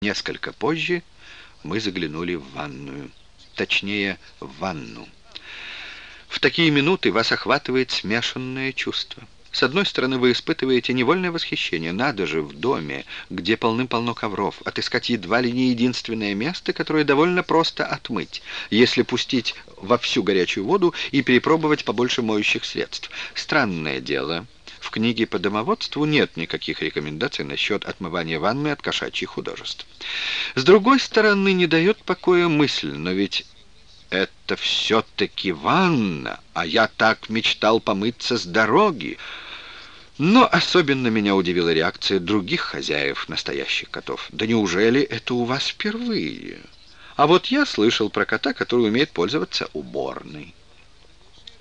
Несколько позже мы заглянули в ванную. Точнее, в ванну. В такие минуты вас охватывает смешанное чувство. С одной стороны, вы испытываете невольное восхищение. Надо же, в доме, где полным-полно ковров, отыскать едва ли не единственное место, которое довольно просто отмыть, если пустить во всю горячую воду и перепробовать побольше моющих средств. Странное дело. В книге по домоводству нет никаких рекомендаций насчет отмывания ванны от кошачьих художеств. С другой стороны, не дает покоя мысль, но ведь это все-таки ванна, а я так мечтал помыться с дороги. Но особенно меня удивила реакция других хозяев настоящих котов. Да неужели это у вас впервые? А вот я слышал про кота, который умеет пользоваться уборной.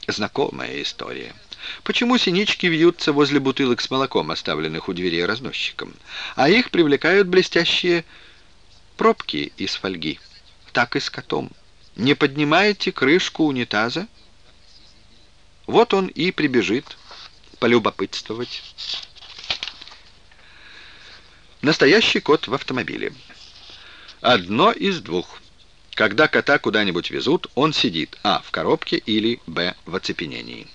Знакомая история. Почему синички вьются возле бутылок с молоком, оставленных у дверей разносчиком? А их привлекают блестящие пробки из фольги. Так и с котом. Не поднимаете крышку унитаза? Вот он и прибежит полюбопытствовать. Настоящий кот в автомобиле. Одно из двух. Когда кота куда-нибудь везут, он сидит а. в коробке или б. в оцепенении.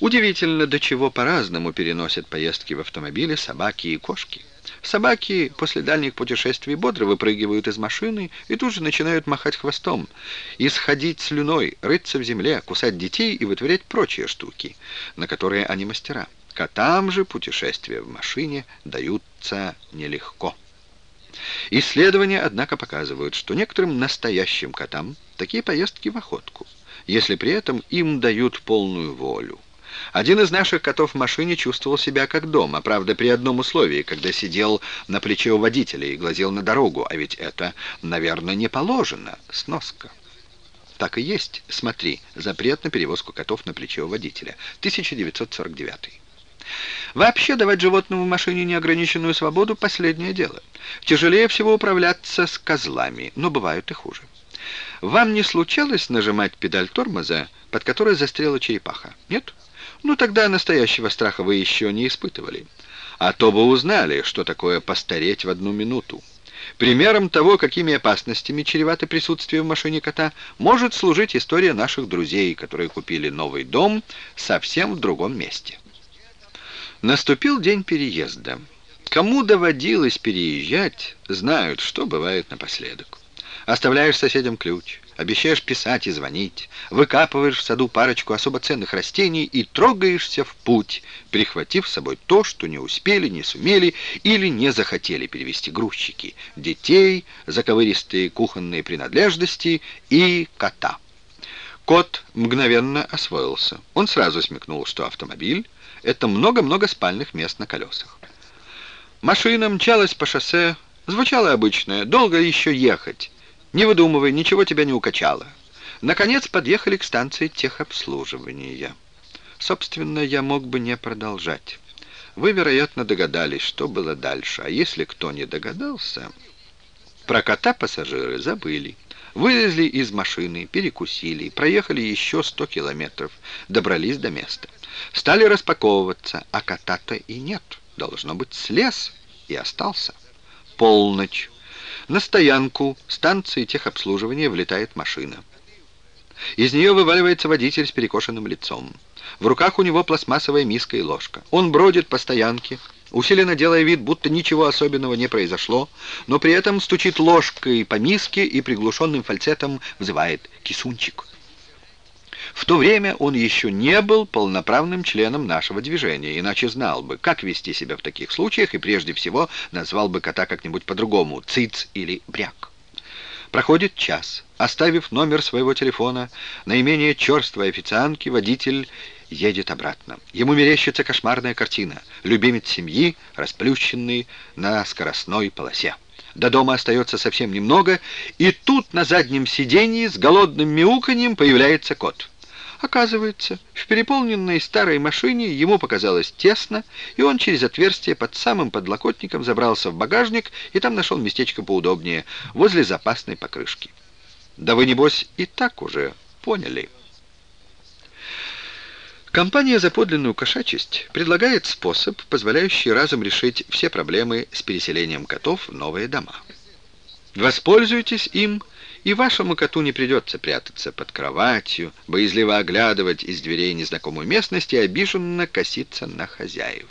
Удивительно, до чего по-разному переносят поездки в автомобиле собаки и кошки. Собаки после дальних путешествий бодро выпрыгивают из машины и тут же начинают махать хвостом, исходить слюной, рыться в земле, кусать детей и вытворять прочие штуки, на которые они мастера. Котам же путешествия в машине даются нелегко. Исследования, однако, показывают, что некоторым настоящим котам такие поездки в охотку, если при этом им дают полную волю. Один из наших котов в машине чувствовал себя как дома, правда, при одном условии, когда сидел на плече у водителя и глазел на дорогу, а ведь это, наверное, не положено. Сноска. Так и есть. Смотри, запрет на перевозку котов на плече у водителя. 1949. Вообще давать животному в машине неограниченную свободу – последнее дело. Тяжелее всего управляться с козлами, но бывают и хуже. Вам не случалось нажимать педаль тормоза, под которой застряла черепаха? Нет? Ну, тогда настоящего страха вы еще не испытывали. А то бы узнали, что такое постареть в одну минуту. Примером того, какими опасностями чревато присутствие в машине кота, может служить история наших друзей, которые купили новый дом совсем в другом месте. Наступил день переезда. Кому доводилось переезжать, знают, что бывает напоследок. Оставляешь соседям ключ, обещаешь писать и звонить, выкапываешь в саду парочку особо ценных растений и трогаешься в путь, прихватив с собой то, что не успели, не сумели или не захотели перевести грузчики, детей, заковыристые кухонные принадлежности и кота. Кот мгновенно освоился. Он сразу смекнул, что автомобиль — это много-много спальных мест на колесах. Машина мчалась по шоссе, звучало обычное «долго еще ехать», не выдумывай, ничего тебя не укачало. Наконец подъехали к станции техобслуживания. Собственно, я мог бы не продолжать. Вы, вероятно, догадались, что было дальше. А если кто не догадался... Про кота пассажиры забыли. Вылезли из машины, перекусили, проехали еще сто километров, добрались до места. Стали распаковываться, а кота-то и нет. Должно быть, слез и остался. Полночь. На стоянку станции техобслуживания влетает машина. Из нее вываливается водитель с перекошенным лицом. В руках у него пластмассовая миска и ложка. Он бродит по стоянке, усиленно делая вид, будто ничего особенного не произошло, но при этом стучит ложкой по миске и приглушенным фальцетом взывает «Кисунчик». В то время он еще не был полноправным членом нашего движения, иначе знал бы, как вести себя в таких случаях и прежде всего назвал бы кота как-нибудь по-другому, циц или бряк. Проходит час. Оставив номер своего телефона, наименее черствой официантки, водитель едет обратно. Ему мерещится кошмарная картина. Любимец семьи, расплющенный на скоростной полосе. До дома остается совсем немного, и тут на заднем сиденье с голодным мяуканьем появляется кот. Оказывается, в переполненной старой машине ему показалось тесно, и он через отверстие под самым подлокотником забрался в багажник и там нашел местечко поудобнее, возле запасной покрышки. Да вы, небось, и так уже поняли. Компания за подлинную кошачесть предлагает способ, позволяющий разом решить все проблемы с переселением котов в новые дома. Воспользуйтесь им, и вашему коту не придется прятаться под кроватью, боязливо оглядывать из дверей незнакомую местность и обиженно коситься на хозяев.